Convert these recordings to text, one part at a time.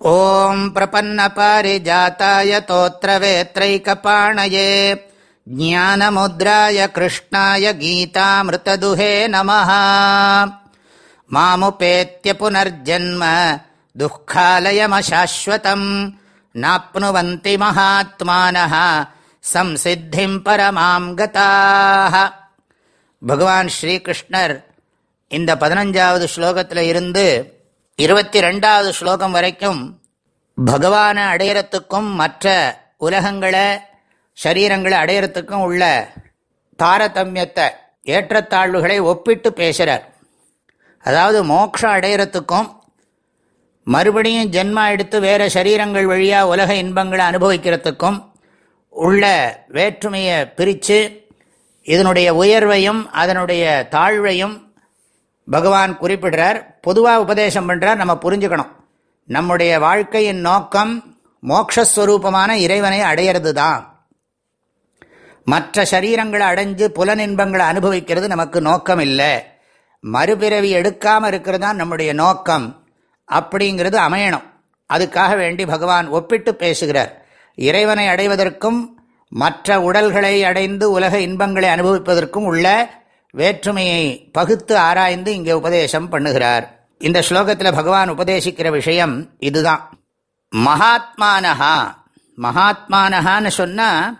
ॐ प्रपन्नपारिजाताय तोत्रवेत्रैकपाणये ज्ञानमुद्राय कृष्णाय गीतामृतदुहे नमः मामुपेत्य पुनर्जन्म दुःखालयमशाश्वतम् नाप्नुवन्ति महात्मानः संसिद्धिम् परमाम् गताः பகவான் ஸ்ரீகிருஷ்ணர் இந்த பதினஞ்சாவது ஸ்லோகத்தில் இருந்து இருபத்தி ரெண்டாவது ஸ்லோகம் வரைக்கும் பகவானை அடையறத்துக்கும் மற்ற உலகங்களை சரீரங்களை அடையறத்துக்கும் உள்ள தாரதமியத்தை ஏற்றத்தாழ்வுகளை ஒப்பிட்டு பேசுகிறார் அதாவது மோட்சம் அடையறத்துக்கும் மறுபடியும் ஜென்மா எடுத்து வேறு சரீரங்கள் வழியாக உலக இன்பங்களை அனுபவிக்கிறதுக்கும் உள்ள வேற்றுமையை பிரித்து இதனுடைய உயர்வையும் அதனுடைய தாழ்வையும் பகவான் குறிப்பிடுறார். பொதுவாக உபதேசம் பண்ணுறார் நம்ம புரிஞ்சுக்கணும். நம்முடைய வாழ்க்கையின் நோக்கம் மோக்ஷஸ்வரூபமான இறைவனை அடையிறது தான் மற்ற சரீரங்களை அடைஞ்சு புலனின்பங்களை அனுபவிக்கிறது நமக்கு நோக்கம் இல்லை மறுபிறவி எடுக்காமல் இருக்கிறது தான் நம்முடைய நோக்கம். அப்படிங்கிறது அமையணும். அதுக்காக வேண்டி பகவான் ஒப்பிட்டு பேசுகிறார். இறைவனை அடைவதற்கும் மற்ற உடல்களை அடைந்து உலக இன்பங்களை அனுபவிப்பதற்கும் உள்ள வேற்றுமையை பகுத்து ஆராய்ந்து இங்கே உபதேசம் பண்ணுகிறார். இந்த ஸ்லோகத்தில் பகவான் உபதேசிக்கிற விஷயம் இதுதான். மகாத்மானஹா மகாத்மானஹான்னு சொன்னால்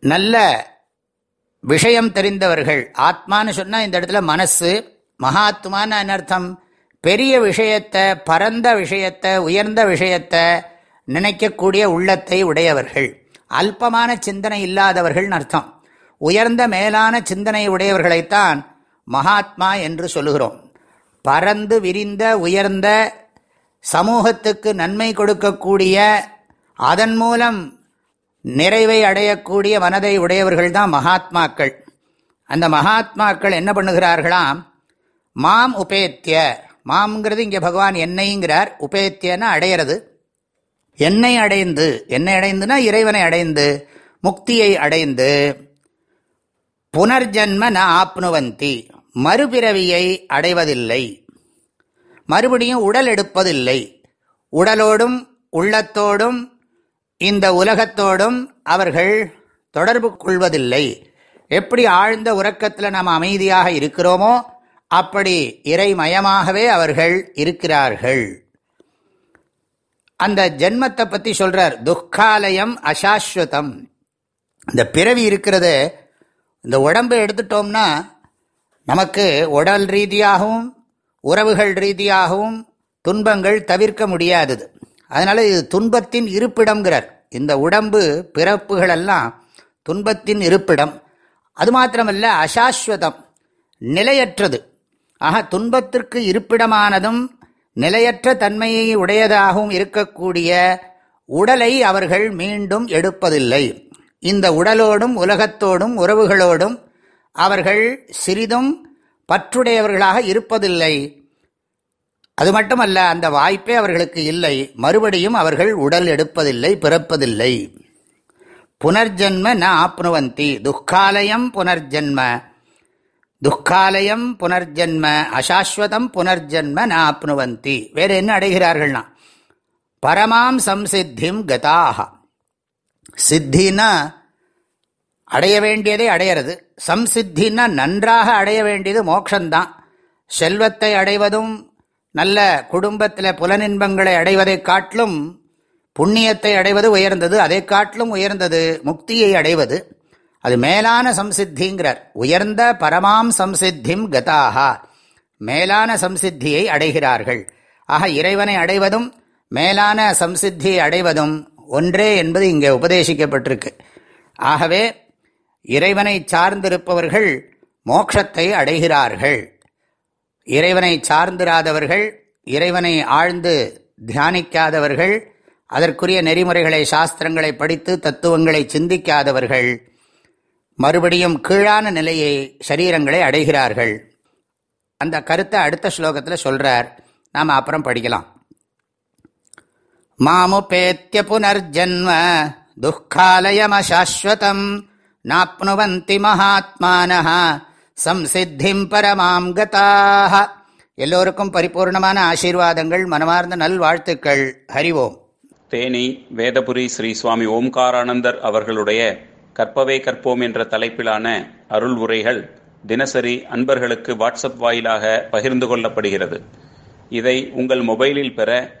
நல்ல விஷயம் தெரிந்தவர்கள். ஆத்மான்னு சொன்னால் இந்த இடத்துல மனசு மகாத்மான்னு அனர்த்தம் பெரிய விஷயத்தை பரந்த விஷயத்தை உயர்ந்த விஷயத்தை நினைக்கக்கூடிய உள்ளத்தை உடையவர்கள். அல்பமான சிந்தனை இல்லாதவர்கள்னு அர்த்தம். உயர்ந்த மேலான சிந்தனை உடையவர்களைத்தான் மகாத்மா என்று சொல்லுகிறோம். பறந்து விரிந்த உயர்ந்த சமூகத்துக்கு நன்மை கொடுக்கக்கூடிய அதன் மூலம் நிறைவை அடையக்கூடிய மனதை உடையவர்கள் தான் மகாத்மாக்கள். அந்த மகாத்மாக்கள் என்ன பண்ணுகிறார்களாம்? மாம் உபேத்திய மாம்ங்கிறது இங்கே பகவான் என்னைங்கிறார். உபேத்தியன்னு அடையிறது. என்னை அடைந்து. என்னை அடைந்துனா இறைவனை அடைந்து முக்தியை அடைந்து. புனர்ஜன்ம ந ஆப்னுவந்தி. மறுபிறவியை அடைவதில்லை. மறுபடியும் உடல் எடுப்பதில்லை. உடலோடும் உள்ளத்தோடும் இந்த உலகத்தோடும் அவர்கள் தொடர்பு கொள்வதில்லை. எப்படி ஆழ்ந்த உறக்கத்தில் நாம் அமைதியாக இருக்கிறோமோ அப்படி இறைமயமாகவே அவர்கள் இருக்கிறார்கள். அந்த ஜென்மத்தை பற்றி சொல்றார். துக்காலயம் அசாஸ்வதம். இந்த பிறவி இருக்கிறது இந்த உடம்பை எடுத்துட்டோம்னா நமக்கு உடல் ரீதியாகவும் உறவுகள் ரீதியாகவும் துன்பங்கள் தவிர்க்க முடியாதது. அதனால் இது துன்பத்தின் இருப்பிடம்ங்கிறார். இந்த உடம்பு பிறப்புகளெல்லாம் துன்பத்தின் இருப்பிடம். அது மாத்திரமல்ல அசாஸ்வதம் நிலையற்றது. ஆக துன்பத்திற்கு இருப்பிடமானதும் நிலையற்ற தன்மையை உடையதாகவும் இருக்கக்கூடிய உடலை அவர்கள் மீண்டும் எடுப்பதில்லை. இந்த உடலோடும் உலகத்தோடும் உறவுகளோடும் அவர்கள் சிறிதும் பற்றுடையவர்களாக இருப்பதில்லை. அது மட்டுமல்ல அந்த வாய்ப்பே அவர்களுக்கு இல்லை. மறுபடியும் அவர்கள் உடல் எடுப்பதில்லை பிறப்பதில்லை. புனர்ஜன்ம ந ஆப்னுவந்தி. துக்காலயம் புனர்ஜன்ம. துக்காலயம் புனர்ஜன்ம. அசாஸ்வதம் புனர்ஜன்ம ந ஆப்னுவந்தி. வேறு என்ன அடைகிறார்கள்னா? பரமாம் சம்சித்திம் கதாக சித்தின்னா அடைய வேண்டியதை அடையிறது. சம்சித்தின்னா நன்றாக அடைய வேண்டியது மோட்சந்தான் செல்வத்தை அடைவதும் நல்ல குடும்பத்தில் புலனின்பங்களை அடைவதை காட்டிலும் புண்ணியத்தை அடைவது உயர்ந்தது அதை காட்டிலும் உயர்ந்தது முக்தியை அடைவது. அது மேலான சம்சித்திங்கிறார். உயர்ந்த பரமாம் சம்சித்திம் கதாகா மேலான சம்சித்தியை அடைகிறார்கள். ஆக இறைவனை அடைவதும் மேலான சம்சித்தியை அடைவதும் ஒன்றே என்பது இங்கே உபதேசிக்கப்பட்டிருக்கு. ஆகவே இறைவனை சார்ந்திருப்பவர்கள் மோட்சத்தை அடைகிறார்கள். இறைவனை சார்ந்திராதவர்கள் இறைவனை ஆழ்ந்து தியானிக்காதவர்கள் அதற்குரிய நெறிமுறைகளை சாஸ்திரங்களை படித்து தத்துவங்களை சிந்திக்காதவர்கள் மறுபடியும் கீழான நிலையை சரீரங்களை அடைகிறார்கள். அந்த கருத்தை அடுத்த ஸ்லோகத்தில் சொல்கிறார் நாம் அப்புறம் படிக்கலாம். மாமுபேத்திய புனர்ஜன்ம துக்காலயமசாஸ்வதம் நாப்னுவந்தி மகாத்மான சம்சித்திம் பரமாம் கதாக எல்லோருக்கும் பரிபூர்ணமான ஆசீர்வாதங்கள் மனமார்ந்த நல்வாழ்த்துக்கள். ஹரிவோம் தேனி வேதபுரி ஸ்ரீ சுவாமி ஓம்காரானந்தர் அவர்களுடைய கற்பவே கற்போம் என்ற தலைப்பிலான அருள் உரைகள் தினசரி அன்பர்களுக்கு வாட்ஸ்அப் வாயிலாக பகிர்ந்து கொள்ளப்படுகிறது. இதை உங்கள் மொபைலில் பெற